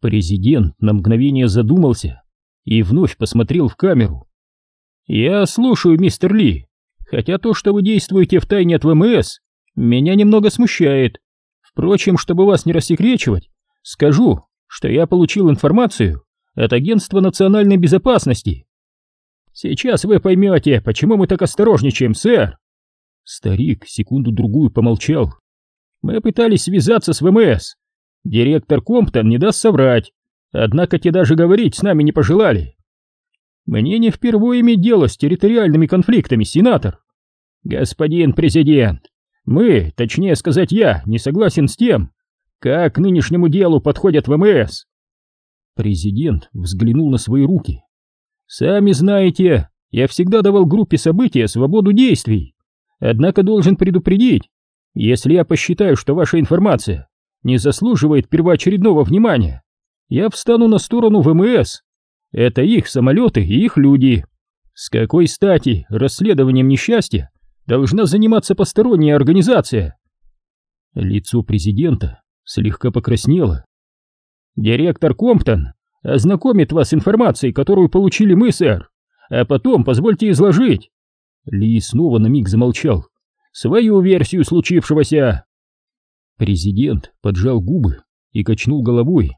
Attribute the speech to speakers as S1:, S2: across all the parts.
S1: Президент на мгновение задумался и вновь посмотрел в камеру. «Я слушаю, мистер Ли, хотя то, что вы действуете в тайне от ВМС, меня немного смущает. Впрочем, чтобы вас не рассекречивать, скажу, что я получил информацию от Агентства национальной безопасности. Сейчас вы поймете, почему мы так осторожничаем, сэр. Старик секунду-другую помолчал. Мы пытались связаться с ВМС. Директор Комптон не даст соврать, однако те даже говорить с нами не пожелали. Мне не впервые иметь дело с территориальными конфликтами, сенатор. Господин президент, мы, точнее сказать я, не согласен с тем, как к нынешнему делу подходят ВМС. Президент взглянул на свои руки. Сами знаете, я всегда давал группе события свободу действий. Однако должен предупредить, если я посчитаю, что ваша информация не заслуживает первоочередного внимания, я встану на сторону ВМС. Это их самолеты и их люди. С какой стати расследованием несчастья должна заниматься посторонняя организация? Лицо президента слегка покраснело. Директор Комптон ознакомит вас с информацией, которую получили мы, сэр, а потом позвольте изложить. Ли снова на миг замолчал. Свою версию случившегося. Президент поджал губы и качнул головой.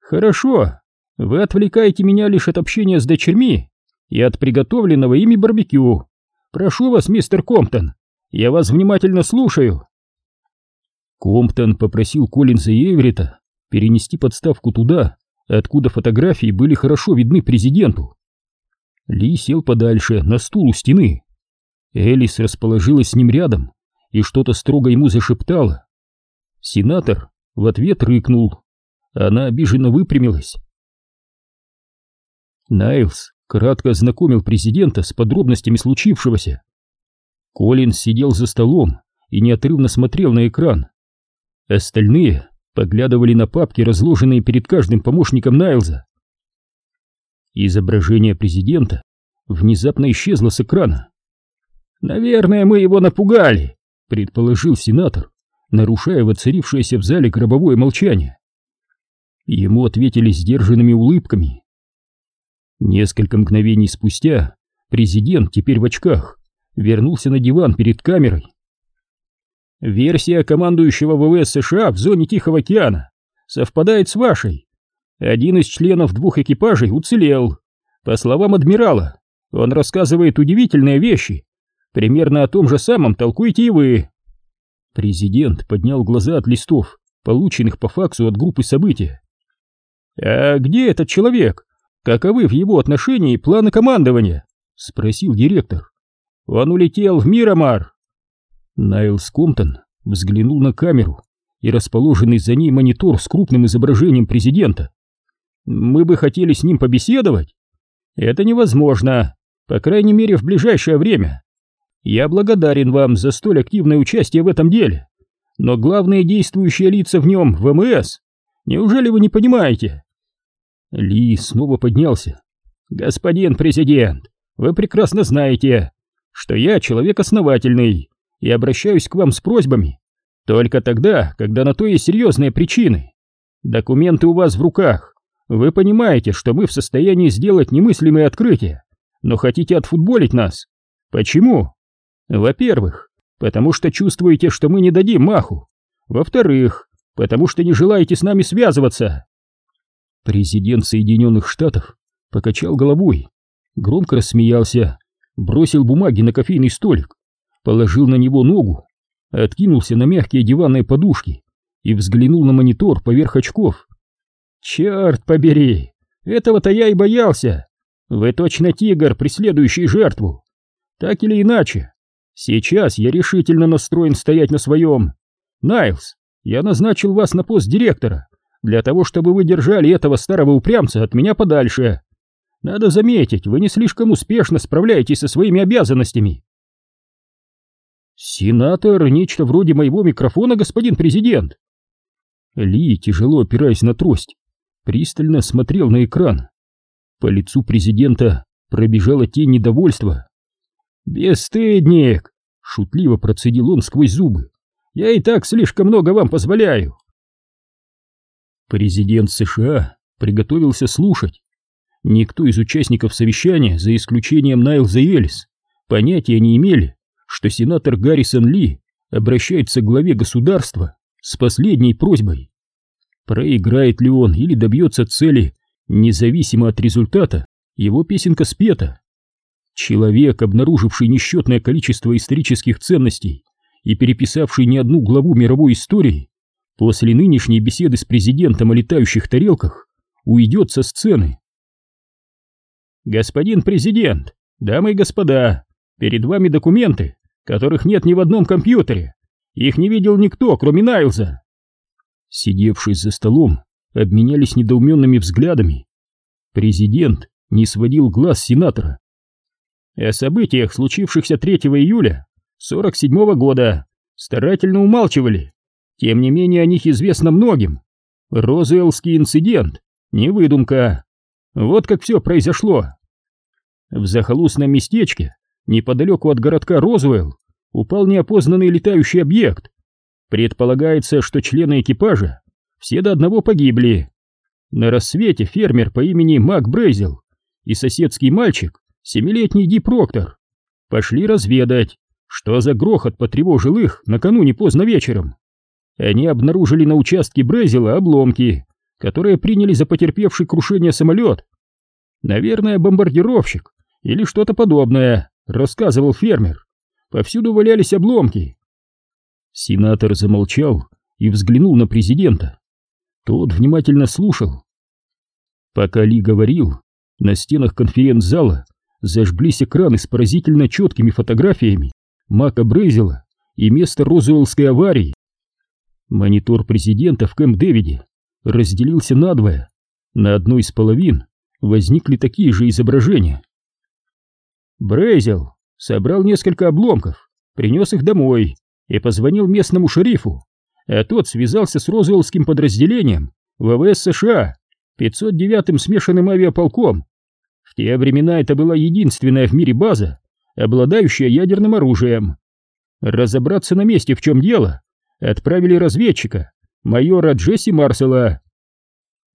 S1: Хорошо, вы отвлекаете меня лишь от общения с дочерьми и от приготовленного ими барбекю. Прошу вас, мистер Комптон, я вас внимательно слушаю. Комптон попросил Коллинза и Эврита перенести подставку туда, откуда фотографии были хорошо видны президенту. Ли сел подальше, на стул у стены. Элис расположилась с ним рядом и что-то строго ему зашептала. Сенатор в ответ рыкнул. Она обиженно выпрямилась. Найлс кратко ознакомил президента с подробностями случившегося. Коллинз сидел за столом и неотрывно смотрел на экран. Остальные поглядывали на папки, разложенные перед каждым помощником Найлза. Изображение президента внезапно исчезло с экрана. «Наверное, мы его напугали», — предположил сенатор, нарушая воцарившееся в зале гробовое молчание. Ему ответили сдержанными улыбками. Несколько мгновений спустя президент, теперь в очках, вернулся на диван перед камерой. Версия командующего ВВС США в зоне Тихого океана совпадает с вашей. Один из членов двух экипажей уцелел. По словам адмирала, он рассказывает удивительные вещи. Примерно о том же самом толкуете и вы. Президент поднял глаза от листов, полученных по факсу от группы события. «А где этот человек? Каковы в его отношении планы командования?» — спросил директор. «Он улетел в Мирамар». Найлс Комптон взглянул на камеру и расположенный за ней монитор с крупным изображением президента. «Мы бы хотели с ним побеседовать?» «Это невозможно, по крайней мере в ближайшее время. Я благодарен вам за столь активное участие в этом деле, но главные действующие лица в нем — ВМС. Неужели вы не понимаете?» Ли снова поднялся. «Господин президент, вы прекрасно знаете, что я человек основательный и обращаюсь к вам с просьбами только тогда, когда на то есть серьезные причины. Документы у вас в руках. Вы понимаете, что мы в состоянии сделать немыслимые открытия, но хотите отфутболить нас. Почему? Во-первых, потому что чувствуете, что мы не дадим маху. Во-вторых, потому что не желаете с нами связываться. Президент Соединенных Штатов покачал головой, громко рассмеялся, бросил бумаги на кофейный столик положил на него ногу, откинулся на мягкие диванные подушки и взглянул на монитор поверх очков. «Черт побери! Этого-то я и боялся! Вы точно тигр, преследующий жертву! Так или иначе, сейчас я решительно настроен стоять на своем. Найлс, я назначил вас на пост директора для того, чтобы вы держали этого старого упрямца от меня подальше. Надо заметить, вы не слишком успешно справляетесь со своими обязанностями. «Сенатор, нечто вроде моего микрофона, господин президент!» Ли, тяжело опираясь на трость, пристально смотрел на экран. По лицу президента пробежала тень недовольства. «Бесстыдник!» — шутливо процедил он сквозь зубы. «Я и так слишком много вам позволяю!» Президент США приготовился слушать. Никто из участников совещания, за исключением Найлза Элис, понятия не имели, что сенатор Гаррисон Ли обращается к главе государства с последней просьбой. Проиграет ли он или добьется цели, независимо от результата, его песенка спета. Человек, обнаруживший несчетное количество исторических ценностей и переписавший не одну главу мировой истории, после нынешней беседы с президентом о летающих тарелках уйдет со сцены. Господин президент, дамы и господа, перед вами документы, которых нет ни в одном компьютере. Их не видел никто, кроме Найлза. Сидевшие за столом, обменялись недоуменными взглядами. Президент не сводил глаз сенатора. О событиях, случившихся 3 июля 47 -го года, старательно умалчивали. Тем не менее о них известно многим. Розуэллский инцидент, не выдумка. Вот как все произошло. В захолустном местечке, неподалеку от городка Розуэлл, упал неопознанный летающий объект. Предполагается, что члены экипажа все до одного погибли. На рассвете фермер по имени Мак Брейзел и соседский мальчик, семилетний Ди Проктор, пошли разведать, что за грохот потревожил их накануне поздно вечером. Они обнаружили на участке Брейзела обломки, которые приняли за потерпевший крушение самолет. Наверное, бомбардировщик или что-то подобное, рассказывал фермер. Повсюду валялись обломки. Сенатор замолчал и взглянул на президента. Тот внимательно слушал. Пока Ли говорил, на стенах конференц-зала зажглись экраны с поразительно четкими фотографиями Мака Брейзела и места Розуэллской аварии. Монитор президента в Кэмп-Дэвиде разделился надвое. На одной из половин возникли такие же изображения. Брейзел собрал несколько обломков, принес их домой и позвонил местному шерифу, а тот связался с Розуэллским подразделением ВВС США 509-м смешанным авиаполком. В те времена это была единственная в мире база, обладающая ядерным оружием. Разобраться на месте, в чем дело, отправили разведчика, майора Джесси Марсела.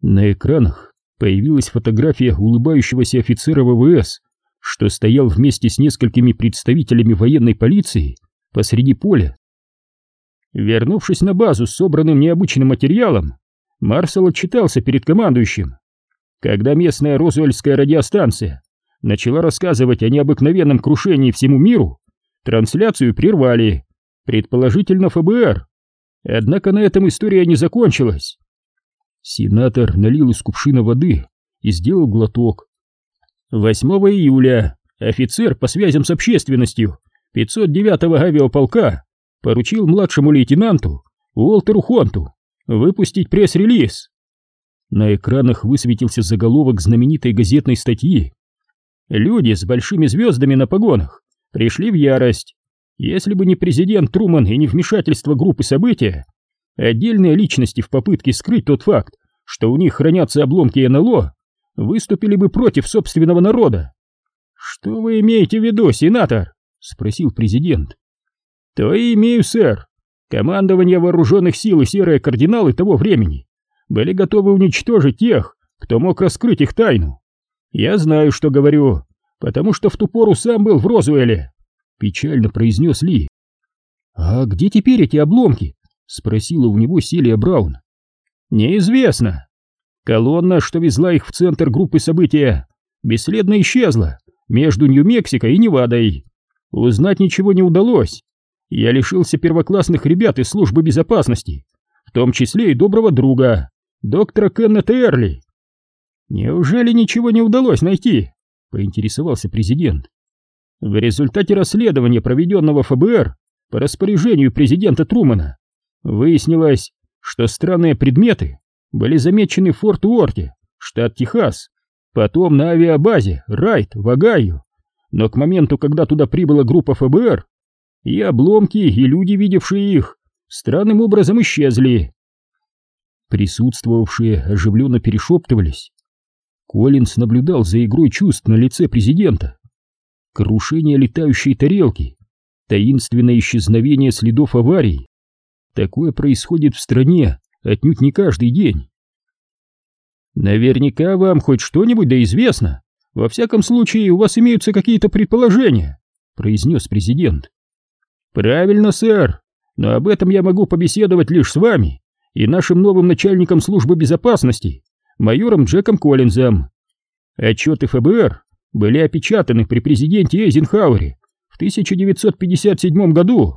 S1: На экранах появилась фотография улыбающегося офицера ВВС, что стоял вместе с несколькими представителями военной полиции посреди поля. Вернувшись на базу с собранным необычным материалом, Марсел отчитался перед командующим. Когда местная Розуэльская радиостанция начала рассказывать о необыкновенном крушении всему миру, трансляцию прервали, предположительно ФБР. Однако на этом история не закончилась. Сенатор налил из кувшина воды и сделал глоток. 8 июля офицер по связям с общественностью 509-го авиаполка поручил младшему лейтенанту Уолтеру Хонту выпустить пресс-релиз. На экранах высветился заголовок знаменитой газетной статьи. Люди с большими звездами на погонах пришли в ярость. Если бы не президент Труман и не вмешательство группы события, отдельные личности в попытке скрыть тот факт, что у них хранятся обломки НЛО, выступили бы против собственного народа. «Что вы имеете в виду, сенатор?» — спросил президент. «То и имею, сэр. Командование вооруженных сил и серые кардиналы того времени были готовы уничтожить тех, кто мог раскрыть их тайну. Я знаю, что говорю, потому что в ту пору сам был в Розуэле», — печально произнес Ли. «А где теперь эти обломки?» — спросила у него Селия Браун. «Неизвестно. Колонна, что везла их в центр группы события, бесследно исчезла между Нью-Мексико и Невадой. Узнать ничего не удалось. Я лишился первоклассных ребят из службы безопасности, в том числе и доброго друга, доктора Кеннета Эрли. Неужели ничего не удалось найти? Поинтересовался президент. В результате расследования, проведенного ФБР по распоряжению президента Трумана, выяснилось, что странные предметы были замечены в Форт Уорте, штат Техас, потом на авиабазе Райт в Огайо. Но к моменту, когда туда прибыла группа ФБР, и обломки, и люди, видевшие их, странным образом исчезли. Присутствовавшие оживленно перешептывались. Коллинс наблюдал за игрой чувств на лице президента. Крушение летающей тарелки, таинственное исчезновение следов аварий. Такое происходит в стране отнюдь не каждый день. Наверняка вам хоть что-нибудь да известно. Во всяком случае, у вас имеются какие-то предположения, произнес президент. Правильно, сэр, но об этом я могу побеседовать лишь с вами и нашим новым начальником службы безопасности, майором Джеком Коллинзом. Отчеты ФБР были опечатаны при президенте Эйзенхауэре в 1957 году.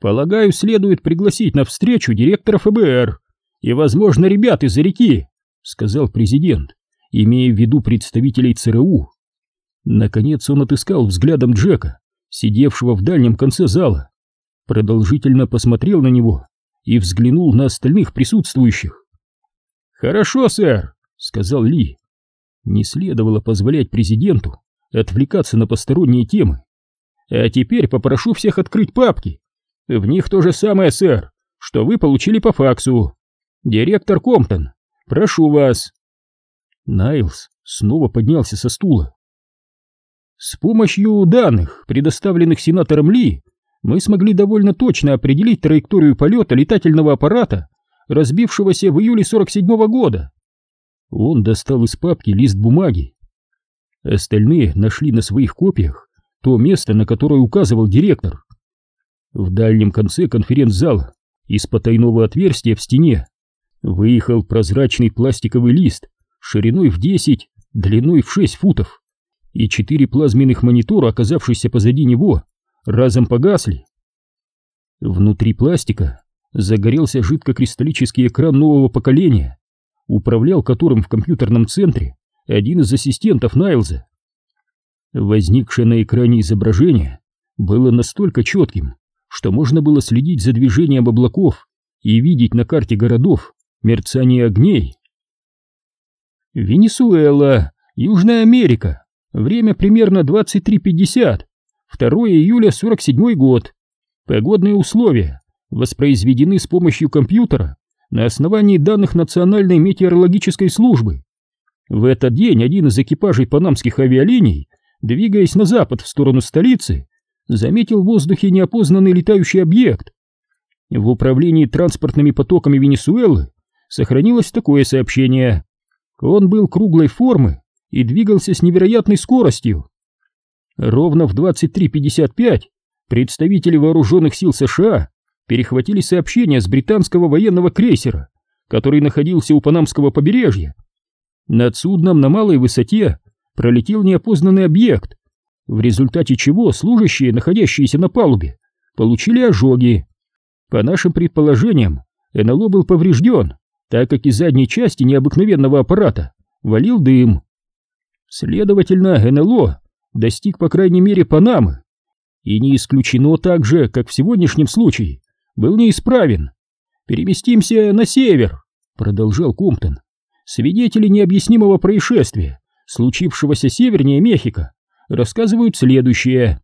S1: Полагаю, следует пригласить на встречу директора ФБР и, возможно, ребят из-за реки, сказал президент, имея в виду представителей ЦРУ. Наконец он отыскал взглядом Джека, сидевшего в дальнем конце зала, продолжительно посмотрел на него и взглянул на остальных присутствующих. «Хорошо, сэр», — сказал Ли. Не следовало позволять президенту отвлекаться на посторонние темы. «А теперь попрошу всех открыть папки. В них то же самое, сэр, что вы получили по факсу. Директор Комптон, прошу вас». Найлс снова поднялся со стула. С помощью данных, предоставленных сенатором Ли, мы смогли довольно точно определить траекторию полета летательного аппарата, разбившегося в июле 47 -го года. Он достал из папки лист бумаги. Остальные нашли на своих копиях то место, на которое указывал директор. В дальнем конце конференц-зала из потайного отверстия в стене выехал прозрачный пластиковый лист шириной в 10, длиной в 6 футов и четыре плазменных монитора, оказавшиеся позади него, разом погасли. Внутри пластика загорелся жидкокристаллический экран нового поколения, управлял которым в компьютерном центре один из ассистентов Найлза. Возникшее на экране изображение было настолько четким, что можно было следить за движением облаков и видеть на карте городов мерцание огней. Венесуэла, Южная Америка, Время примерно 23.50. 2 июля 47 год. Погодные условия воспроизведены с помощью компьютера на основании данных Национальной метеорологической службы. В этот день один из экипажей панамских авиалиний, двигаясь на запад в сторону столицы, заметил в воздухе неопознанный летающий объект. В управлении транспортными потоками Венесуэлы сохранилось такое сообщение. Он был круглой формы и двигался с невероятной скоростью. Ровно в 23.55 представители вооруженных сил США перехватили сообщение с британского военного крейсера, который находился у Панамского побережья. Над судном на малой высоте пролетел неопознанный объект, в результате чего служащие, находящиеся на палубе, получили ожоги. По нашим предположениям, НЛО был поврежден, так как из задней части необыкновенного аппарата валил дым. Следовательно, НЛО достиг по крайней мере Панамы. И не исключено также, как в сегодняшнем случае, был неисправен. Переместимся на север, продолжал Комптон. Свидетели необъяснимого происшествия, случившегося севернее Мехико, рассказывают следующее.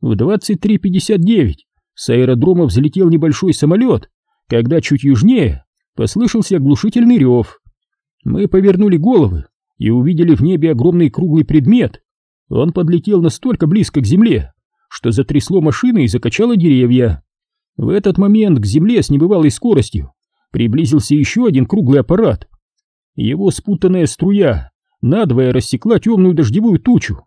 S1: В 23.59 с аэродрома взлетел небольшой самолет, когда чуть южнее послышался оглушительный рев. Мы повернули головы и увидели в небе огромный круглый предмет. Он подлетел настолько близко к земле, что затрясло машины и закачало деревья. В этот момент к земле с небывалой скоростью приблизился еще один круглый аппарат. Его спутанная струя надвое рассекла темную дождевую тучу.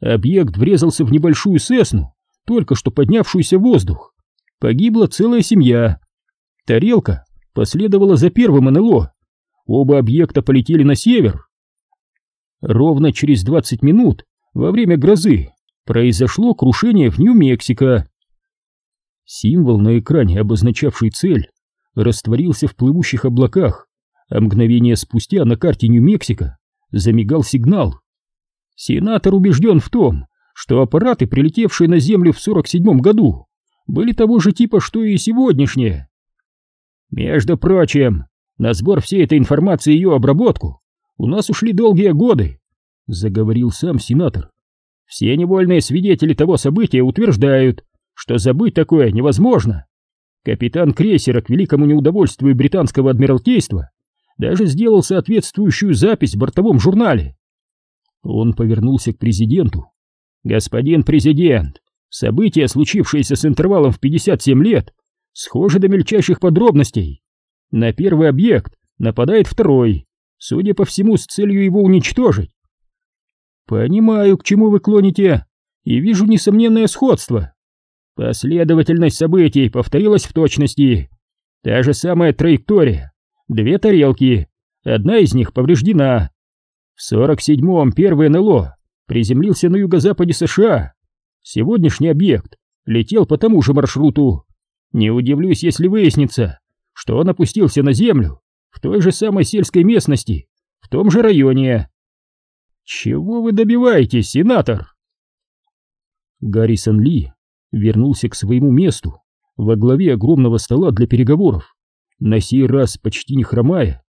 S1: Объект врезался в небольшую сесну, только что поднявшуюся в воздух. Погибла целая семья. Тарелка последовала за первым НЛО. Оба объекта полетели на север. Ровно через 20 минут, во время грозы, произошло крушение в Нью-Мексико. Символ на экране, обозначавший цель, растворился в плывущих облаках, а мгновение спустя на карте Нью-Мексико замигал сигнал. Сенатор убежден в том, что аппараты, прилетевшие на Землю в 47 году, были того же типа, что и сегодняшние. Между прочим, на сбор всей этой информации и ее обработку у нас ушли долгие годы, заговорил сам сенатор. Все невольные свидетели того события утверждают, что забыть такое невозможно. Капитан крейсера к великому неудовольствию британского адмиралтейства даже сделал соответствующую запись в бортовом журнале. Он повернулся к президенту. «Господин президент, события, случившиеся с интервалом в 57 лет, схожи до мельчайших подробностей. На первый объект нападает второй, судя по всему, с целью его уничтожить. Понимаю, к чему вы клоните, и вижу несомненное сходство. Последовательность событий повторилась в точности. Та же самая траектория. Две тарелки. Одна из них повреждена. В 47-м первый НЛО приземлился на юго-западе США. Сегодняшний объект летел по тому же маршруту. Не удивлюсь, если выяснится, что он опустился на землю в той же самой сельской местности, в том же районе. Чего вы добиваетесь, сенатор? Гаррисон Ли вернулся к своему месту во главе огромного стола для переговоров, на сей раз почти не хромая.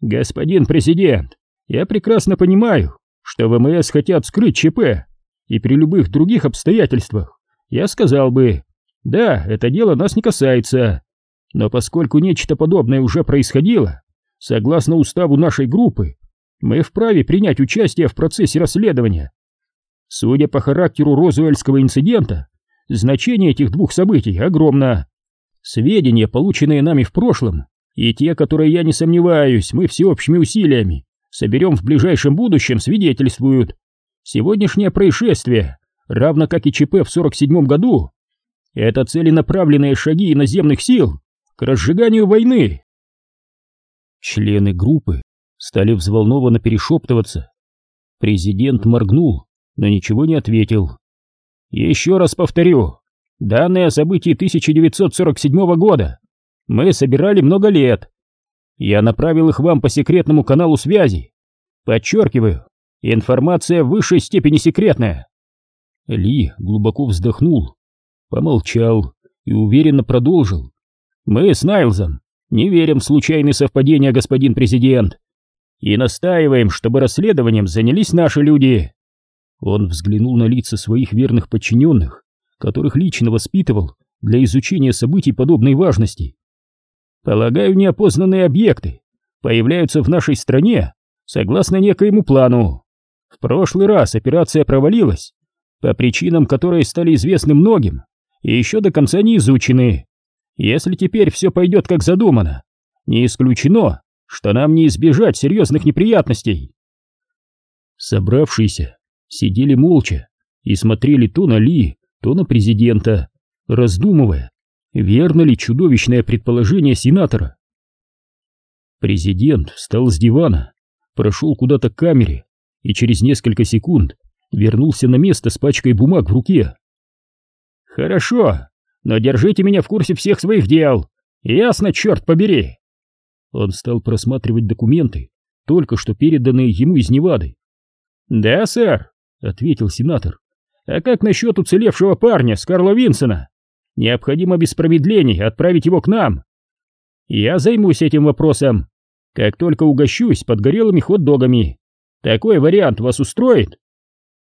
S1: «Господин президент, я прекрасно понимаю, что ВМС хотят скрыть ЧП, и при любых других обстоятельствах я сказал бы, да, это дело нас не касается, но поскольку нечто подобное уже происходило, согласно уставу нашей группы, мы вправе принять участие в процессе расследования. Судя по характеру Розуэльского инцидента, значение этих двух событий огромно. Сведения, полученные нами в прошлом, и те, которые, я не сомневаюсь, мы всеобщими усилиями соберем в ближайшем будущем, свидетельствуют. Сегодняшнее происшествие, равно как и ЧП в 47 году, это целенаправленные шаги иноземных сил к разжиганию войны. Члены группы стали взволнованно перешептываться. Президент моргнул, но ничего не ответил. «Еще раз повторю, данные о событии 1947 года мы собирали много лет. Я направил их вам по секретному каналу связи. Подчеркиваю, информация в высшей степени секретная». Ли глубоко вздохнул, помолчал и уверенно продолжил. «Мы с Найлзом не верим в случайные совпадения, господин президент и настаиваем, чтобы расследованием занялись наши люди. Он взглянул на лица своих верных подчиненных, которых лично воспитывал для изучения событий подобной важности. Полагаю, неопознанные объекты появляются в нашей стране согласно некоему плану. В прошлый раз операция провалилась по причинам, которые стали известны многим и еще до конца не изучены. Если теперь все пойдет как задумано, не исключено, что нам не избежать серьезных неприятностей. Собравшиеся сидели молча и смотрели то на Ли, то на президента, раздумывая, верно ли чудовищное предположение сенатора. Президент встал с дивана, прошел куда-то к камере и через несколько секунд вернулся на место с пачкой бумаг в руке. «Хорошо, но держите меня в курсе всех своих дел, ясно, черт побери!» Он стал просматривать документы, только что переданные ему из Невады. «Да, сэр», — ответил сенатор. «А как насчет уцелевшего парня, Скарла Винсона? Необходимо без промедлений отправить его к нам. Я займусь этим вопросом, как только угощусь подгорелыми хот-догами. Такой вариант вас устроит?»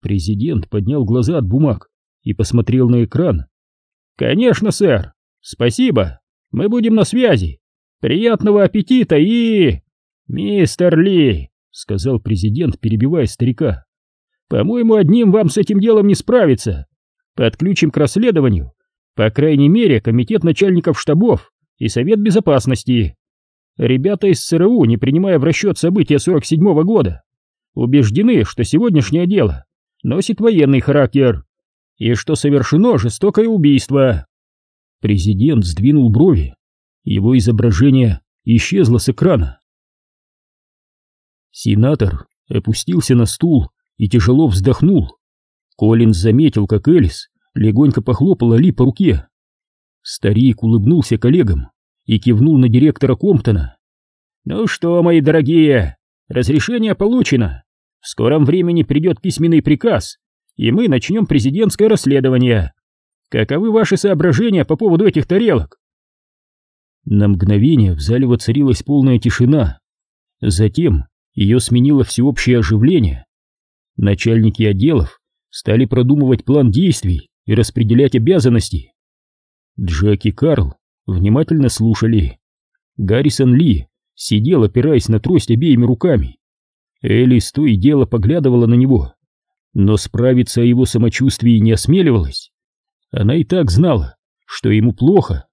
S1: Президент поднял глаза от бумаг и посмотрел на экран. «Конечно, сэр. Спасибо. Мы будем на связи. Приятного аппетита и... Мистер Ли, сказал президент, перебивая старика. По-моему, одним вам с этим делом не справиться. Подключим к расследованию, по крайней мере, комитет начальников штабов и совет безопасности. Ребята из ЦРУ, не принимая в расчет события 47-го года, убеждены, что сегодняшнее дело носит военный характер и что совершено жестокое убийство. Президент сдвинул брови. Его изображение исчезло с экрана. Сенатор опустился на стул и тяжело вздохнул. Коллинз заметил, как Элис легонько похлопала Ли по руке. Старик улыбнулся коллегам и кивнул на директора Комптона. «Ну что, мои дорогие, разрешение получено. В скором времени придет письменный приказ, и мы начнем президентское расследование. Каковы ваши соображения по поводу этих тарелок?» На мгновение в зале воцарилась полная тишина. Затем ее сменило всеобщее оживление. Начальники отделов стали продумывать план действий и распределять обязанности. Джек и Карл внимательно слушали. Гаррисон Ли сидел, опираясь на трость обеими руками. Элис то и дело поглядывала на него, но справиться о его самочувствии не осмеливалась. Она и так знала, что ему плохо,